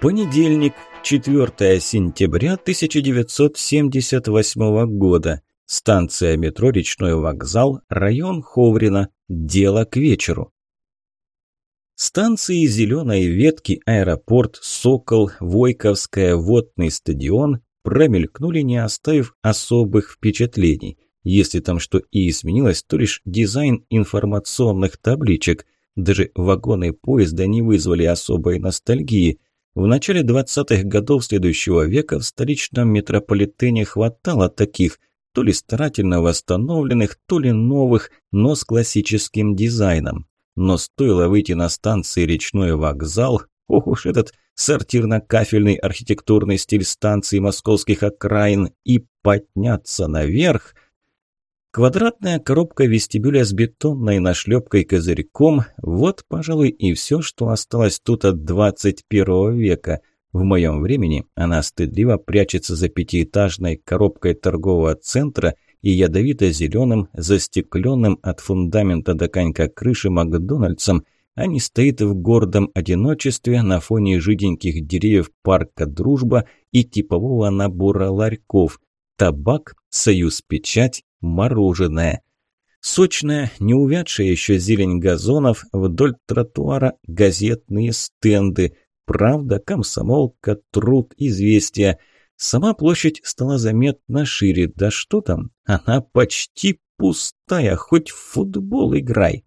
Понедельник, 4 сентября 1978 года. Станция метро «Речной вокзал», район Ховрина. Дело к вечеру. Станции «Зеленой ветки», аэропорт, «Сокол», Войковская, водный стадион промелькнули, не оставив особых впечатлений. Если там что и изменилось, то лишь дизайн информационных табличек. Даже вагоны поезда не вызвали особой ностальгии – в начале 20-х годов следующего века в столичном метрополитене хватало таких, то ли старательно восстановленных, то ли новых, но с классическим дизайном. Но стоило выйти на станции «Речной вокзал», ох уж этот сортирно-кафельный архитектурный стиль станции московских окраин, и подняться наверх – Квадратная коробка вестибюля с бетонной нашлепкой козырьком – вот, пожалуй, и все, что осталось тут от 21 века. В моем времени она стыдливо прячется за пятиэтажной коробкой торгового центра и ядовито-зеленым, застекленным от фундамента до конька крыши Макдональдсом, а не стоит в гордом одиночестве на фоне жиденьких деревьев парка «Дружба» и типового набора ларьков – табак, союз-печать, мороженое. Сочная, не увядшая еще зелень газонов, вдоль тротуара газетные стенды. Правда, комсомолка, труд, известия. Сама площадь стала заметно шире. Да что там, она почти пустая, хоть в футбол играй.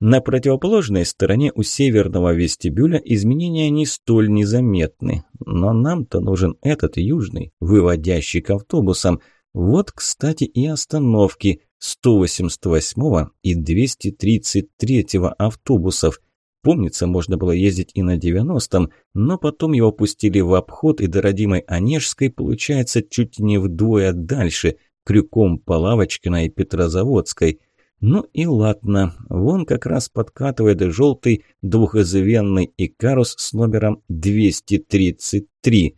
На противоположной стороне у северного вестибюля изменения не столь незаметны. Но нам-то нужен этот южный, выводящий к автобусам – вот, кстати, и остановки 188 и 233 автобусов. Помнится, можно было ездить и на 90-м, но потом его пустили в обход, и до родимой Онежской получается чуть не вдвое дальше, крюком по Лавочкиной и Петрозаводской. Ну и ладно, вон как раз подкатывает желтый двухозвенный Икарус с номером 233.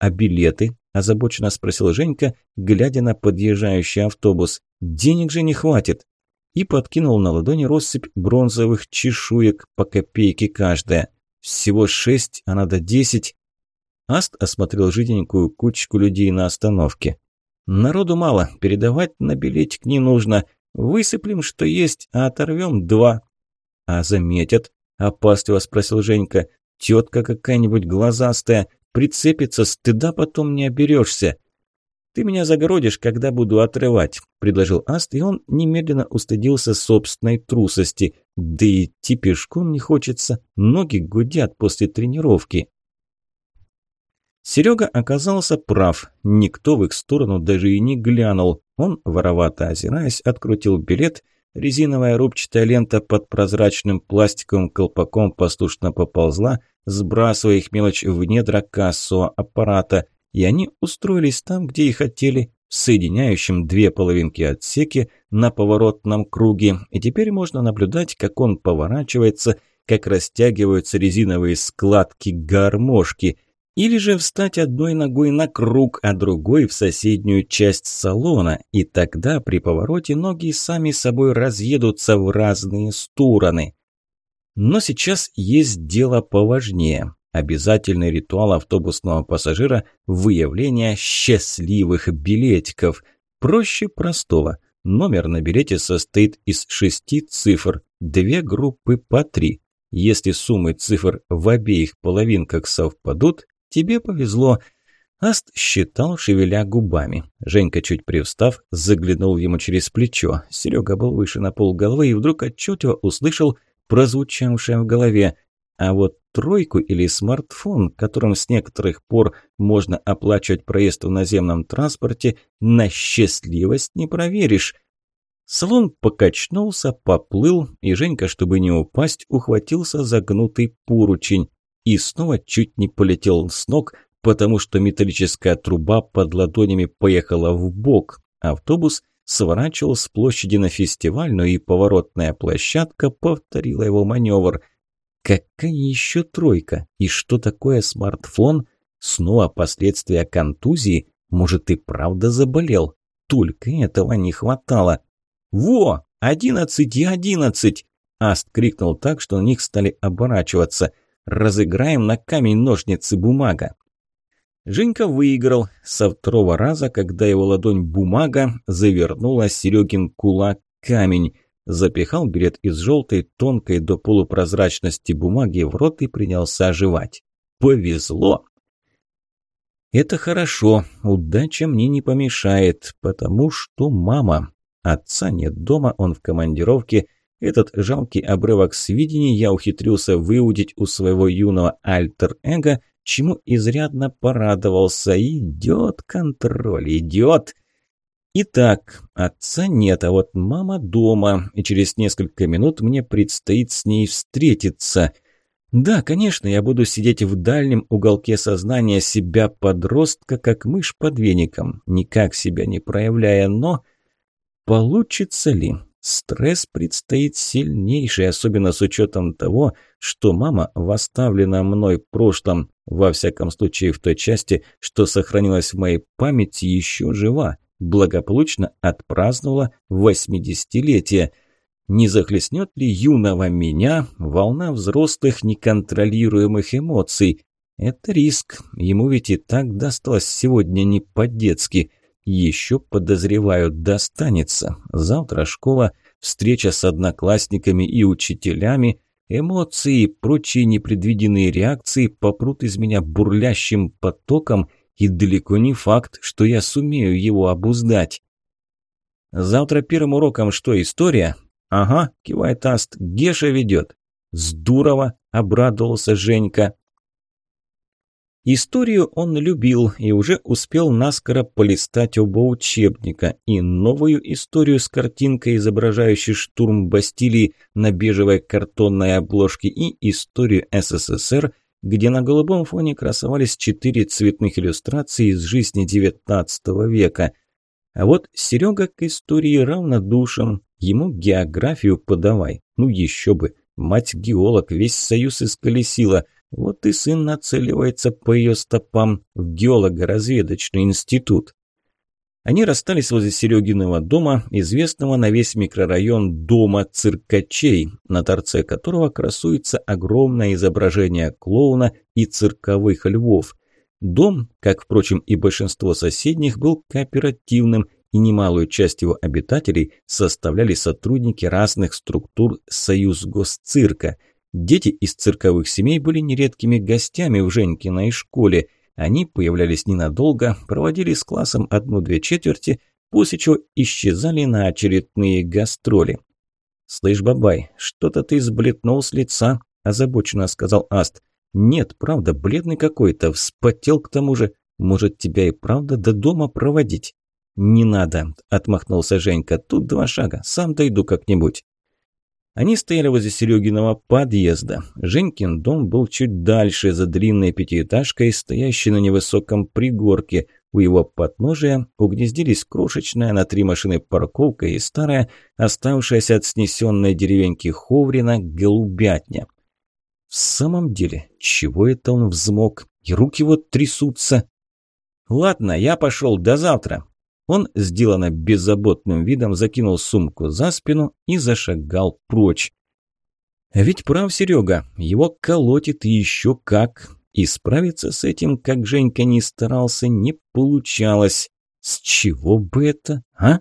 А билеты? – озабоченно спросил Женька, глядя на подъезжающий автобус. «Денег же не хватит!» И подкинул на ладони россыпь бронзовых чешуек по копейке каждая. «Всего шесть, а надо десять!» Аст осмотрел жиденькую кучку людей на остановке. «Народу мало, передавать на билетик не нужно. Высыплем, что есть, а оторвем два». «А заметят?» – опасливо спросил Женька. «Тетка какая-нибудь глазастая, Прицепиться стыда потом не оберешься. «Ты меня загородишь, когда буду отрывать», – предложил Аст, и он немедленно устыдился собственной трусости. Да и идти пешком не хочется, ноги гудят после тренировки. Серега оказался прав. Никто в их сторону даже и не глянул. Он, воровато озираясь, открутил билет. Резиновая рубчатая лента под прозрачным пластиковым колпаком послушно поползла – сбрасывая их мелочь в недра кассового аппарата, и они устроились там, где и хотели, соединяющим две половинки отсеки на поворотном круге, и теперь можно наблюдать, как он поворачивается, как растягиваются резиновые складки гармошки, или же встать одной ногой на круг, а другой в соседнюю часть салона, и тогда при повороте ноги сами собой разъедутся в разные стороны. Но сейчас есть дело поважнее. Обязательный ритуал автобусного пассажира – выявление счастливых билетиков. Проще простого. Номер на билете состоит из шести цифр, две группы по три. Если суммы цифр в обеих половинках совпадут, тебе повезло. Аст считал, шевеля губами. Женька, чуть привстав, заглянул ему через плечо. Серега был выше на полголовы и вдруг отчетливо услышал – прозвучавшее в голове. А вот тройку или смартфон, которым с некоторых пор можно оплачивать проезд в наземном транспорте, на счастливость не проверишь. Салон покачнулся, поплыл, и Женька, чтобы не упасть, ухватился за гнутый поручень и снова чуть не полетел с ног, потому что металлическая труба под ладонями поехала в бок. Автобус сворачивал с площади на фестивальную, и поворотная площадка повторила его маневр. Какая еще тройка? И что такое смартфон? Снова последствия контузии? Может, и правда заболел? Только этого не хватало. «Во! Одиннадцать и одиннадцать!» Аст крикнул так, что на них стали оборачиваться. Разыграем на камень-ножницы-бумага. Женька выиграл со второго раза, когда его ладонь бумага завернула Серегин кулак камень. Запихал билет из желтой, тонкой до полупрозрачности бумаги в рот и принялся жевать. Повезло! Это хорошо, удача мне не помешает, потому что мама. Отца нет дома, он в командировке. Этот жалкий обрывок сведений я ухитрился выудить у своего юного альтер-эго – чему изрядно порадовался. Идет контроль, идет. Итак, отца нет, а вот мама дома, и через несколько минут мне предстоит с ней встретиться. Да, конечно, я буду сидеть в дальнем уголке сознания себя подростка, как мышь под веником, никак себя не проявляя, но получится ли? Стресс предстоит сильнейший, особенно с учетом того, что мама в оставленном мной прошлом, во всяком случае в той части, что сохранилась в моей памяти, еще жива, благополучно отпраздновала восьмидесятилетие. Не захлестнет ли юного меня волна взрослых неконтролируемых эмоций? Это риск, ему ведь и так досталось сегодня не по-детски – еще, подозреваю, достанется. Завтра школа, встреча с одноклассниками и учителями, эмоции и прочие непредвиденные реакции попрут из меня бурлящим потоком, и далеко не факт, что я сумею его обуздать. Завтра первым уроком что, история? Ага, кивает Аст, Геша ведет. Здорово, обрадовался Женька. Историю он любил и уже успел наскоро полистать оба учебника, и новую историю с картинкой, изображающей штурм Бастилии на бежевой картонной обложке, и историю СССР, где на голубом фоне красовались четыре цветных иллюстрации из жизни XIX века. А вот Серега к истории равнодушен, ему географию подавай, ну еще бы, мать-геолог, весь союз исколесила – вот и сын нацеливается по ее стопам в геолого-разведочный институт. Они расстались возле Серегиного дома, известного на весь микрорайон дома циркачей, на торце которого красуется огромное изображение клоуна и цирковых львов. Дом, как, впрочем, и большинство соседних, был кооперативным, и немалую часть его обитателей составляли сотрудники разных структур «Союз Госцирка», Дети из цирковых семей были нередкими гостями в Женькиной школе. Они появлялись ненадолго, проводили с классом одну-две четверти, после чего исчезали на очередные гастроли. «Слышь, бабай, что-то ты сблетнул с лица», – озабоченно сказал Аст. «Нет, правда, бледный какой-то, вспотел к тому же. Может, тебя и правда до дома проводить?» «Не надо», – отмахнулся Женька. «Тут два шага, сам дойду как-нибудь». Они стояли возле Серегиного подъезда. Женькин дом был чуть дальше, за длинной пятиэтажкой, стоящей на невысоком пригорке. У его подножия угнездились крошечная на три машины парковка и старая, оставшаяся от снесенной деревеньки Ховрина, голубятня. В самом деле, чего это он взмок? И руки вот трясутся. «Ладно, я пошел, до завтра», он, сделанно беззаботным видом, закинул сумку за спину и зашагал прочь. Ведь прав Серега, его колотит еще как. И справиться с этим, как Женька не старался, не получалось. С чего бы это, а?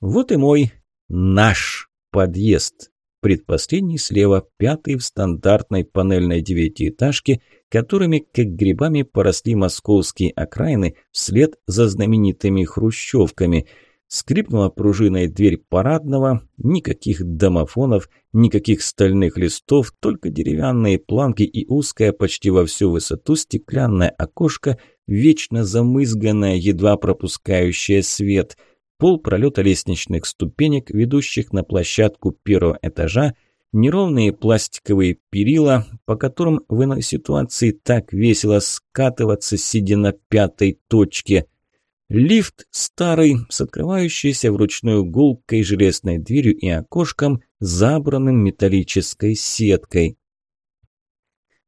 Вот и мой, наш подъезд. Предпоследний слева, пятый в стандартной панельной девятиэтажке, которыми, как грибами, поросли московские окраины вслед за знаменитыми хрущевками. Скрипнула пружиной дверь парадного, никаких домофонов, никаких стальных листов, только деревянные планки и узкое почти во всю высоту стеклянное окошко, вечно замызганное, едва пропускающее свет – пол пролета лестничных ступенек, ведущих на площадку первого этажа, неровные пластиковые перила, по которым в иной ситуации так весело скатываться, сидя на пятой точке. Лифт старый, с открывающейся вручную гулкой железной дверью и окошком, забранным металлической сеткой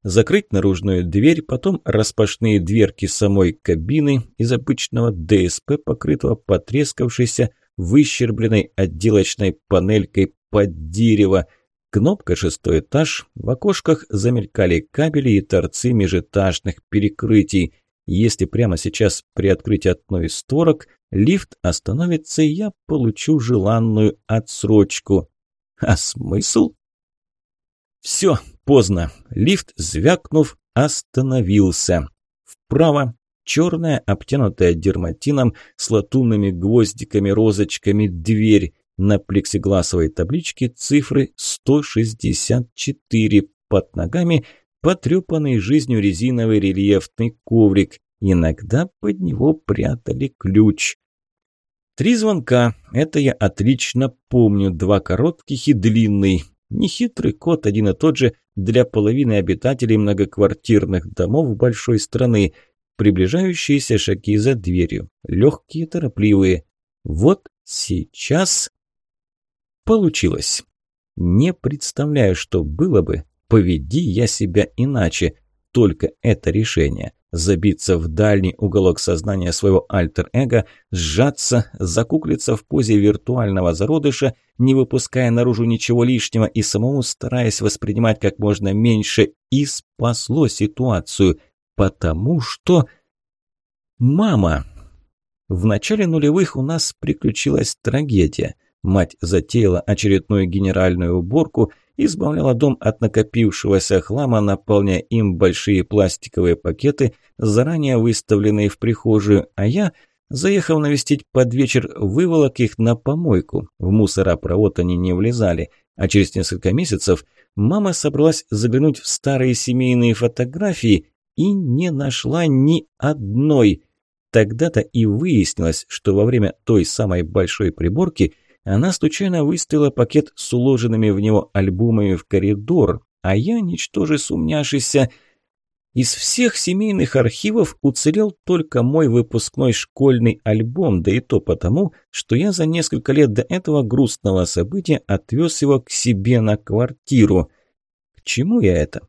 закрыть наружную дверь, потом распашные дверки самой кабины из обычного ДСП, покрытого потрескавшейся, выщербленной отделочной панелькой под дерево, Кнопка «Шестой этаж», в окошках замелькали кабели и торцы межэтажных перекрытий. Если прямо сейчас приоткрыть одну из створок, лифт остановится, и я получу желанную отсрочку. А смысл? Все, поздно. Лифт, звякнув, остановился. Вправо черная, обтянутая дерматином с латунными гвоздиками-розочками дверь. На плексигласовой табличке цифры 164. Под ногами потрепанный жизнью резиновый рельефный коврик. Иногда под него прятали ключ. Три звонка. Это я отлично помню. Два коротких и длинный. Нехитрый код один и тот же для половины обитателей многоквартирных домов большой страны. Приближающиеся шаги за дверью. Легкие, торопливые. Вот сейчас получилось. Не представляю, что было бы, поведи я себя иначе. Только это решение. Забиться в дальний уголок сознания своего альтер-эго, сжаться, закуклиться в позе виртуального зародыша, не выпуская наружу ничего лишнего и самому стараясь воспринимать как можно меньше, и спасло ситуацию. Потому что... Мама! В начале нулевых у нас приключилась трагедия – Мать затеяла очередную генеральную уборку, избавляла дом от накопившегося хлама, наполняя им большие пластиковые пакеты, заранее выставленные в прихожую, а я, заехав навестить под вечер, выволок их на помойку. В мусоропровод они не влезали, а через несколько месяцев мама собралась заглянуть в старые семейные фотографии и не нашла ни одной. Тогда-то и выяснилось, что во время той самой большой приборки – она случайно выставила пакет с уложенными в него альбомами в коридор, а я, ничтоже сумняшися, из всех семейных архивов уцелел только мой выпускной школьный альбом, да и то потому, что я за несколько лет до этого грустного события отвез его к себе на квартиру. К чему я это?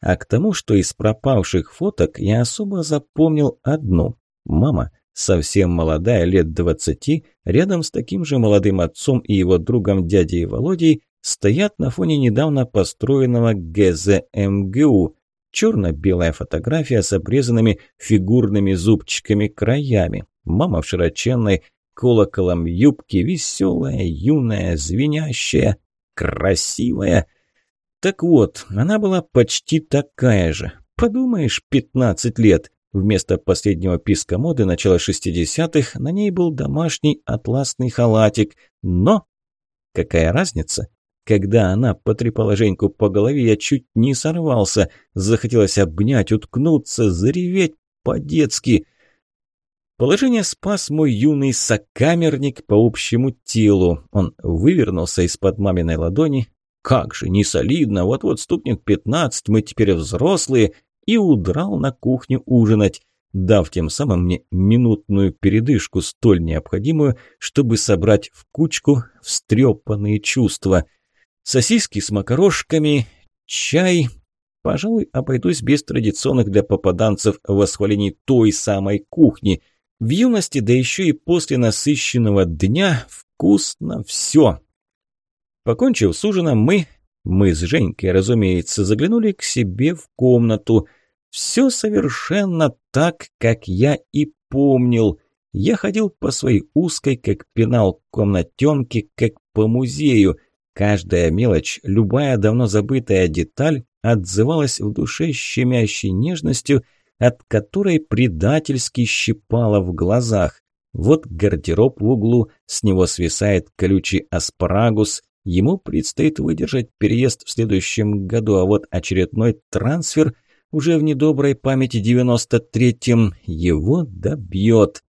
А к тому, что из пропавших фоток я особо запомнил одну. Мама совсем молодая, лет двадцати, рядом с таким же молодым отцом и его другом дядей Володей, стоят на фоне недавно построенного ГЗМГУ. Черно-белая фотография с обрезанными фигурными зубчиками краями. Мама в широченной колоколом юбке, веселая, юная, звенящая, красивая. Так вот, она была почти такая же. Подумаешь, пятнадцать лет. Вместо последнего писка моды начала 60-х на ней был домашний атласный халатик. Но какая разница? Когда она потрепала Женьку по голове, я чуть не сорвался. Захотелось обнять, уткнуться, зареветь по-детски. Положение спас мой юный сокамерник по общему телу. Он вывернулся из-под маминой ладони. Как же, не солидно, вот-вот стукнет пятнадцать, мы теперь взрослые – и удрал на кухню ужинать, дав тем самым мне минутную передышку, столь необходимую, чтобы собрать в кучку встрепанные чувства. Сосиски с макарошками, чай. Пожалуй, обойдусь без традиционных для попаданцев восхвалений той самой кухни. В юности, да еще и после насыщенного дня, вкусно все. Покончив с ужином, мы, мы с Женькой, разумеется, заглянули к себе в комнату – все совершенно так, как я и помнил. Я ходил по своей узкой, как пенал, комнатенке, как по музею. Каждая мелочь, любая давно забытая деталь отзывалась в душе щемящей нежностью, от которой предательски щипало в глазах. Вот гардероб в углу, с него свисает колючий аспарагус, ему предстоит выдержать переезд в следующем году, а вот очередной трансфер – уже в недоброй памяти девяносто третьем, его добьет.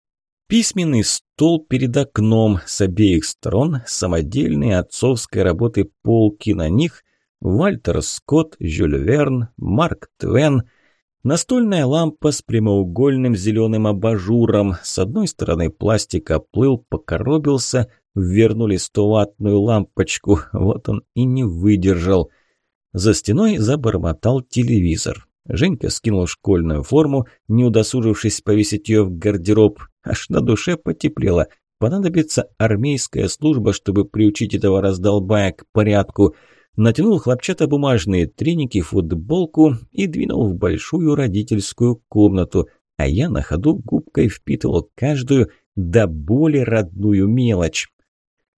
Письменный стол перед окном, с обеих сторон самодельные отцовской работы полки на них, Вальтер Скотт, Жюль Верн, Марк Твен, настольная лампа с прямоугольным зеленым абажуром, с одной стороны пластик оплыл, покоробился, вернули стоватную лампочку, вот он и не выдержал. За стеной забормотал телевизор. Женька скинул школьную форму, не удосужившись повесить ее в гардероб. Аж на душе потеплело. Понадобится армейская служба, чтобы приучить этого раздолбая к порядку. натянул хлопчатобумажные треники, футболку и двинул в большую родительскую комнату, а я на ходу губкой впитывал каждую до боли родную мелочь.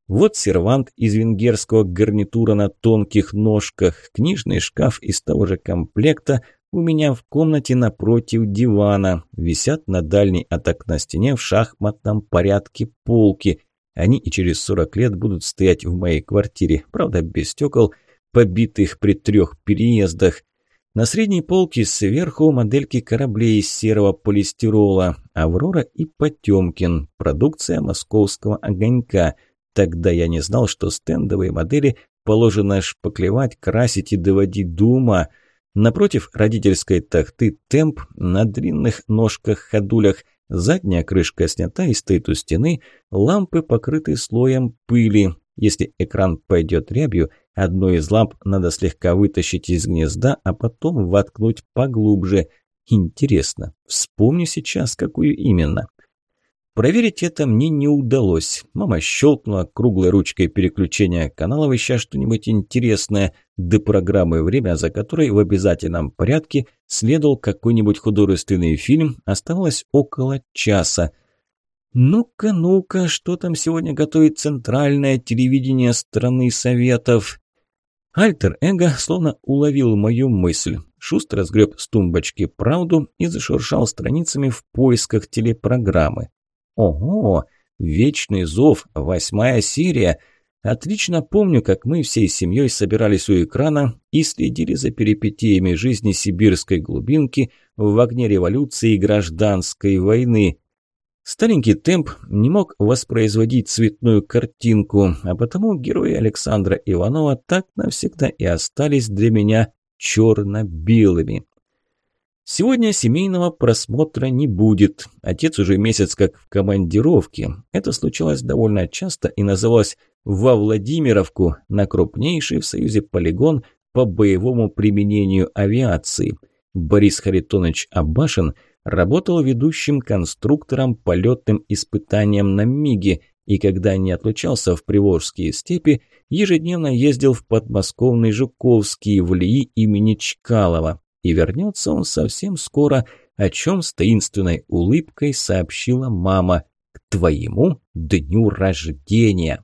Вот сервант из венгерского гарнитура на тонких ножках, книжный шкаф из того же комплекта у меня в комнате напротив дивана, висят на дальней от окна стене в шахматном порядке полки. Они и через 40 лет будут стоять в моей квартире, правда без стекол, побитых при трех переездах. На средней полке сверху модельки кораблей из серого полистирола «Аврора» и «Потемкин», продукция московского огонька. Тогда я не знал, что стендовые модели положено шпаклевать, красить и доводить до ума. Напротив родительской тахты темп на длинных ножках-ходулях, задняя крышка снята и стоит у стены, лампы покрыты слоем пыли. Если экран пойдет рябью, Одну из ламп надо слегка вытащить из гнезда, а потом воткнуть поглубже. Интересно, вспомню сейчас, какую именно. Проверить это мне не удалось. Мама щелкнула круглой ручкой переключения каналов, ища что-нибудь интересное, до программы «Время», за которой в обязательном порядке следовал какой-нибудь художественный фильм, оставалось около часа. «Ну-ка, ну-ка, что там сегодня готовит центральное телевидение страны Советов?» Альтер-эго словно уловил мою мысль. Шустро сгреб с тумбочки правду и зашуршал страницами в поисках телепрограммы. Ого! Вечный зов, восьмая серия. Отлично помню, как мы всей семьей собирались у экрана и следили за перипетиями жизни сибирской глубинки в огне революции и гражданской войны. Старенький темп не мог воспроизводить цветную картинку, а потому герои Александра Иванова так навсегда и остались для меня черно-белыми. Сегодня семейного просмотра не будет. Отец уже месяц как в командировке. Это случалось довольно часто и называлось «во Владимировку» на крупнейший в Союзе полигон по боевому применению авиации. Борис Харитонович Абашин – работал ведущим конструктором полетным испытанием на МИГе, и когда не отлучался в Приволжские степи, ежедневно ездил в подмосковный Жуковский в ЛИИ имени Чкалова. И вернется он совсем скоро, о чем с таинственной улыбкой сообщила мама к твоему дню рождения.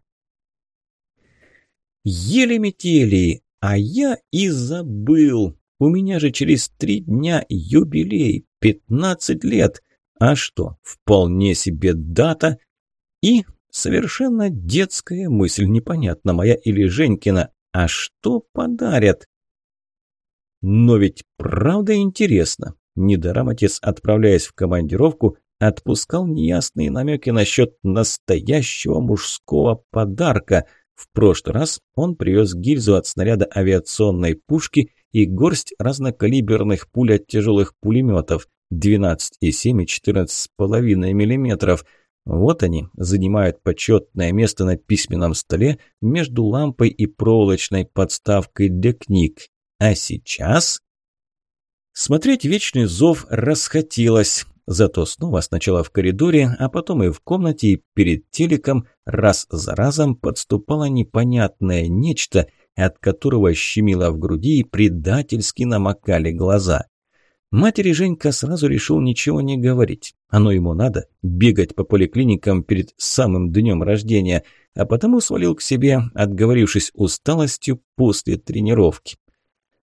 Еле метели, а я и забыл. У меня же через три дня юбилей, пятнадцать лет. А что, вполне себе дата. И совершенно детская мысль, непонятно моя или Женькина. А что подарят? Но ведь правда интересно. Недаром отец, отправляясь в командировку, отпускал неясные намеки насчет настоящего мужского подарка. В прошлый раз он привез гильзу от снаряда авиационной пушки и горсть разнокалиберных пуль от тяжелых пулеметов 12,7 и 14,5 мм. Вот они занимают почетное место на письменном столе между лампой и проволочной подставкой для книг. А сейчас... Смотреть «Вечный зов» расхотелось. Зато снова сначала в коридоре, а потом и в комнате, и перед телеком раз за разом подступало непонятное нечто – от которого щемило в груди и предательски намокали глаза. Матери Женька сразу решил ничего не говорить. Оно ему надо – бегать по поликлиникам перед самым днем рождения, а потому свалил к себе, отговорившись усталостью после тренировки.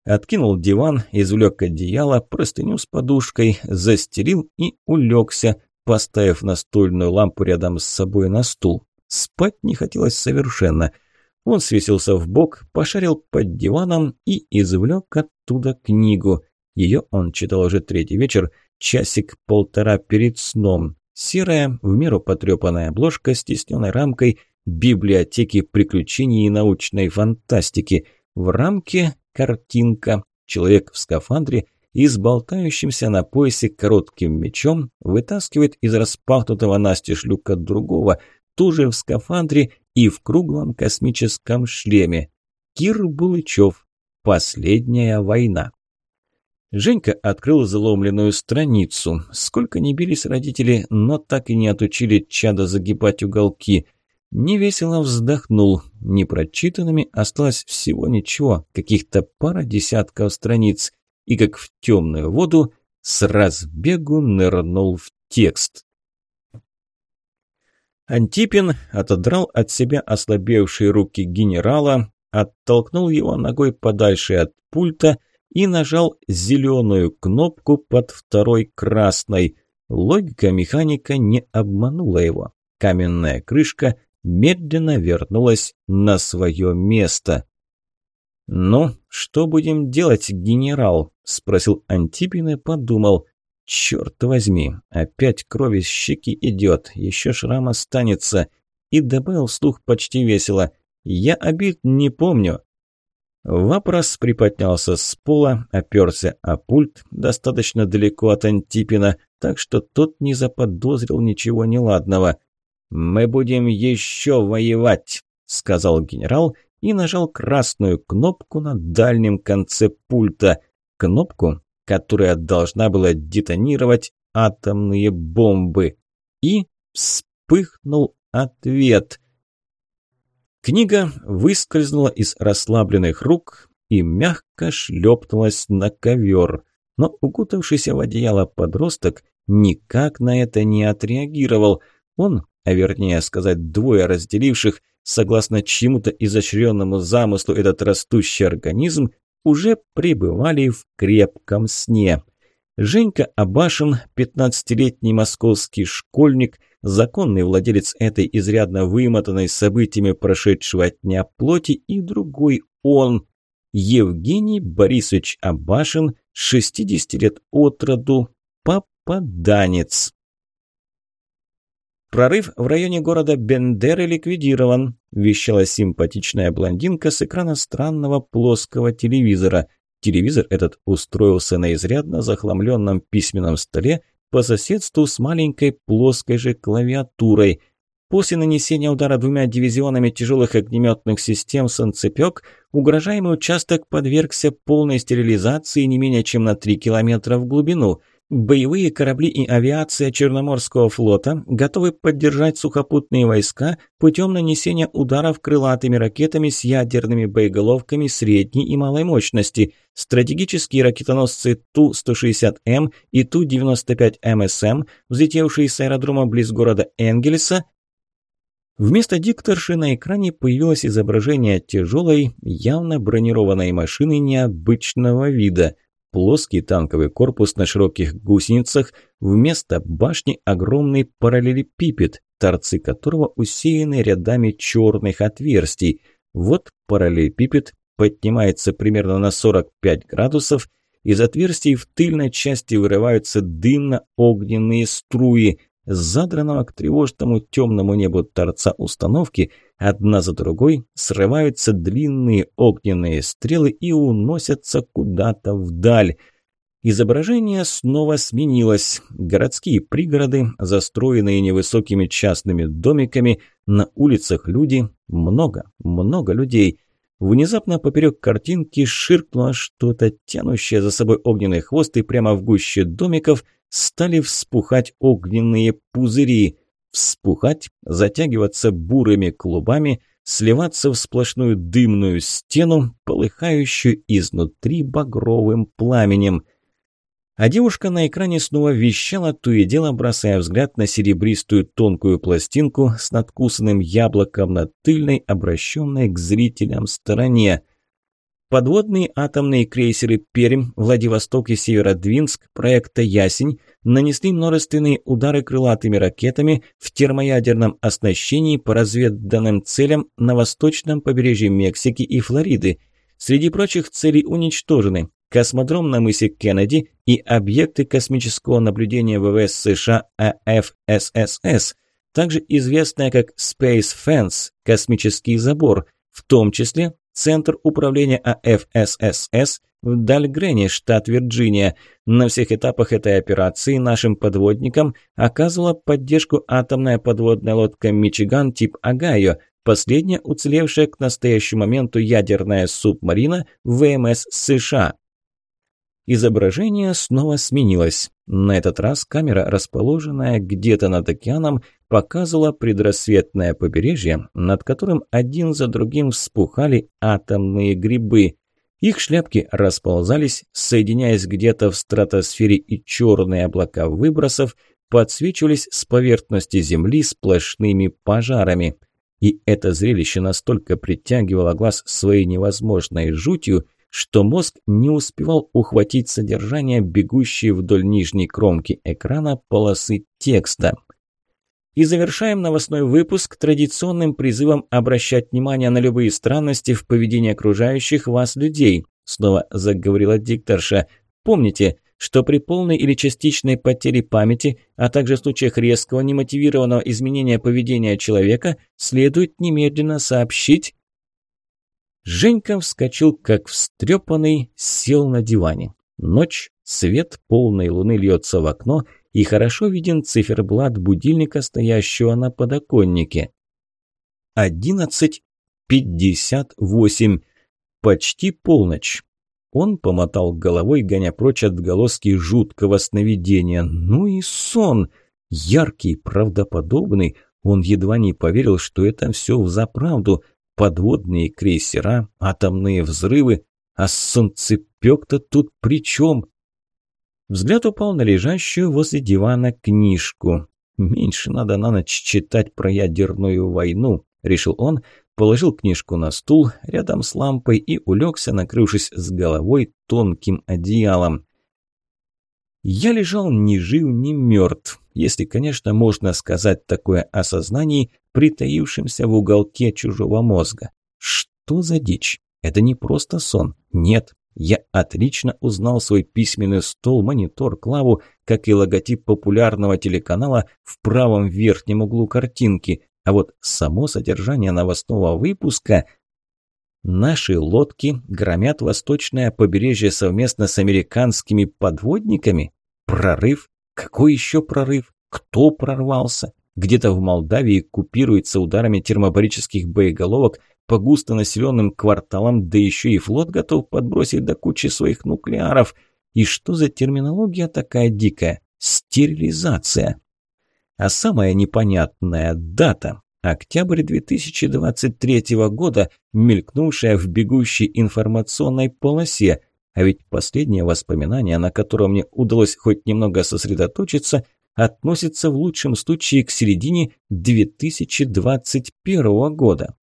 Откинул диван, извлек одеяло, простыню с подушкой, застелил и улегся, поставив настольную лампу рядом с собой на стул. Спать не хотелось совершенно – он свесился в бок, пошарил под диваном и извлек оттуда книгу. Ее он читал уже третий вечер, часик-полтора перед сном. Серая, в меру потрепанная обложка с тисненной рамкой библиотеки приключений и научной фантастики. В рамке картинка. Человек в скафандре и с болтающимся на поясе коротким мечом вытаскивает из распахнутого настежь люка другого, тоже в скафандре и в круглом космическом шлеме. Кир Булычев. Последняя война. Женька открыл заломленную страницу. Сколько ни бились родители, но так и не отучили чада загибать уголки. Невесело вздохнул. Непрочитанными осталось всего ничего, каких-то пара десятков страниц. И как в темную воду с разбегу нырнул в текст. Антипин отодрал от себя ослабевшие руки генерала, оттолкнул его ногой подальше от пульта и нажал зеленую кнопку под второй красной. Логика механика не обманула его. Каменная крышка медленно вернулась на свое место. «Ну, что будем делать, генерал?» – спросил Антипин и подумал. «Черт возьми, опять кровь из щеки идет, еще шрам останется». И добавил вслух почти весело. «Я обид не помню». Вопрос приподнялся с пола, оперся о пульт достаточно далеко от Антипина, так что тот не заподозрил ничего неладного. «Мы будем еще воевать», – сказал генерал и нажал красную кнопку на дальнем конце пульта. Кнопку, которая должна была детонировать атомные бомбы. И вспыхнул ответ. Книга выскользнула из расслабленных рук и мягко шлепнулась на ковер. Но укутавшийся в одеяло подросток никак на это не отреагировал. Он, а вернее сказать двое разделивших, согласно чему-то изощренному замыслу этот растущий организм, уже пребывали в крепком сне. Женька Абашин, 15-летний московский школьник, законный владелец этой изрядно вымотанной событиями прошедшего дня плоти, и другой он, Евгений Борисович Абашин, 60 лет от роду, попаданец. «Прорыв в районе города Бендеры ликвидирован», – вещала симпатичная блондинка с экрана странного плоского телевизора. Телевизор этот устроился на изрядно захламленном письменном столе по соседству с маленькой плоской же клавиатурой. После нанесения удара двумя дивизионами тяжелых огнеметных систем «Санцепёк» угрожаемый участок подвергся полной стерилизации не менее чем на 3 километра в глубину – Боевые корабли и авиация Черноморского флота готовы поддержать сухопутные войска путем нанесения ударов крылатыми ракетами с ядерными боеголовками средней и малой мощности. Стратегические ракетоносцы Ту-160М и Ту-95МСМ, взлетевшие с аэродрома близ города Энгельса, Вместо дикторши на экране появилось изображение тяжелой, явно бронированной машины необычного вида – плоский танковый корпус на широких гусеницах, вместо башни огромный параллелепипед, торцы которого усеяны рядами черных отверстий. Вот параллелепипед поднимается примерно на 45 градусов, из отверстий в тыльной части вырываются дымно-огненные струи, с задранного к тревожному темному небу торца установки одна за другой срываются длинные огненные стрелы и уносятся куда-то вдаль. Изображение снова сменилось. Городские пригороды, застроенные невысокими частными домиками, на улицах люди, много, много людей. Внезапно поперек картинки ширкнуло что-то, тянущее за собой огненный хвост, и прямо в гуще домиков – стали вспухать огненные пузыри. Вспухать, затягиваться бурыми клубами, сливаться в сплошную дымную стену, полыхающую изнутри багровым пламенем. А девушка на экране снова вещала, то и дело бросая взгляд на серебристую тонкую пластинку с надкусанным яблоком на тыльной, обращенной к зрителям стороне – Подводные атомные крейсеры «Пермь», «Владивосток» и «Северодвинск» проекта «Ясень» нанесли множественные удары крылатыми ракетами в термоядерном оснащении по разведанным целям на восточном побережье Мексики и Флориды. Среди прочих целей уничтожены космодром на мысе Кеннеди и объекты космического наблюдения ВВС США AFSSS, также известная как Space Fence – космический забор, в том числе Центр управления AFSSS в Дальгрене, штат Вирджиния. На всех этапах этой операции нашим подводникам оказывала поддержку атомная подводная лодка «Мичиган» тип «Огайо», последняя уцелевшая к настоящему моменту ядерная субмарина ВМС США. Изображение снова сменилось. На этот раз камера, расположенная где-то над океаном, показывала предрассветное побережье, над которым один за другим вспухали атомные грибы. Их шляпки расползались, соединяясь где-то в стратосфере, и черные облака выбросов подсвечивались с поверхности Земли сплошными пожарами. И это зрелище настолько притягивало глаз своей невозможной жутью, что мозг не успевал ухватить содержание бегущей вдоль нижней кромки экрана полосы текста. И завершаем новостной выпуск традиционным призывом обращать внимание на любые странности в поведении окружающих вас людей, снова заговорила дикторша. Помните, что при полной или частичной потере памяти, а также в случаях резкого немотивированного изменения поведения человека, следует немедленно сообщить Женька вскочил, как встрепанный, сел на диване. Ночь, свет полной луны льется в окно, и хорошо виден циферблат будильника, стоящего на подоконнике. Одиннадцать пятьдесят восемь. Почти полночь. Он помотал головой, гоня прочь отголоски жуткого сновидения. Ну и сон! Яркий, правдоподобный. Он едва не поверил, что это все взаправду – подводные крейсера, атомные взрывы, а солнцепек-то тут при чем? Взгляд упал на лежащую возле дивана книжку. «Меньше надо на ночь читать про ядерную войну», – решил он, положил книжку на стул рядом с лампой и улегся, накрывшись с головой тонким одеялом. Я лежал ни жив, ни мертв, если, конечно, можно сказать такое о сознании, притаившемся в уголке чужого мозга. Что за дичь? Это не просто сон. Нет, я отлично узнал свой письменный стол, монитор, клаву, как и логотип популярного телеканала в правом верхнем углу картинки. А вот само содержание новостного выпуска Наши лодки громят восточное побережье совместно с американскими подводниками? Прорыв? Какой еще прорыв? Кто прорвался? Где-то в Молдавии купируется ударами термобарических боеголовок по густонаселенным кварталам, да еще и флот готов подбросить до кучи своих нуклеаров. И что за терминология такая дикая? Стерилизация. А самая непонятная дата – октябрь 2023 года, мелькнувшая в бегущей информационной полосе, а ведь последнее воспоминание, на котором мне удалось хоть немного сосредоточиться, относится в лучшем случае к середине 2021 года.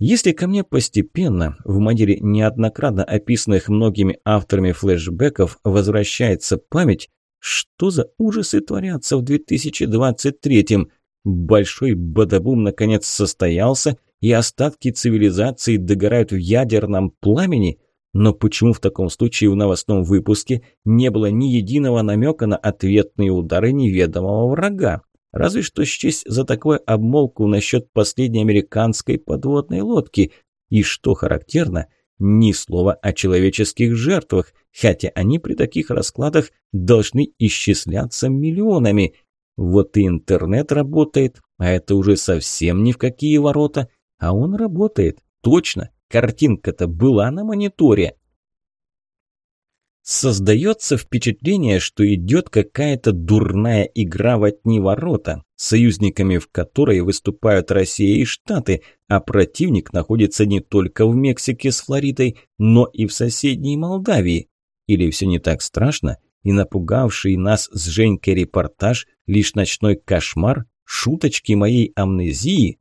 Если ко мне постепенно, в манере неоднократно описанных многими авторами флешбеков, возвращается память, что за ужасы творятся в 2023-м? Большой бадабум наконец состоялся, и остатки цивилизации догорают в ядерном пламени – но почему в таком случае в новостном выпуске не было ни единого намека на ответные удары неведомого врага? Разве что счесть за такую обмолвку насчет последней американской подводной лодки. И что характерно, ни слова о человеческих жертвах, хотя они при таких раскладах должны исчисляться миллионами. Вот и интернет работает, а это уже совсем ни в какие ворота. А он работает, точно, Картинка-то была на мониторе. Создается впечатление, что идет какая-то дурная игра в одни ворота, союзниками в которой выступают Россия и Штаты, а противник находится не только в Мексике с Флоридой, но и в соседней Молдавии. Или все не так страшно, и напугавший нас с Женькой репортаж лишь ночной кошмар, шуточки моей амнезии?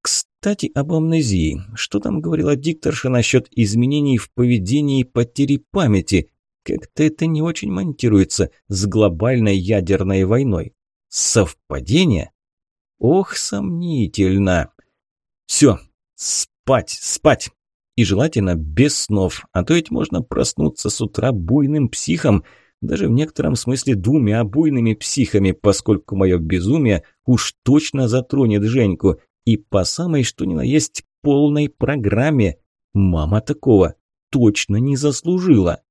Кстати, об амнезии. Что там говорила дикторша насчет изменений в поведении и потери памяти? Как-то это не очень монтируется с глобальной ядерной войной. Совпадение? Ох, сомнительно. Все, спать, спать. И желательно без снов, а то ведь можно проснуться с утра буйным психом, даже в некотором смысле двумя буйными психами, поскольку мое безумие уж точно затронет Женьку, и по самой что ни на есть полной программе. Мама такого точно не заслужила.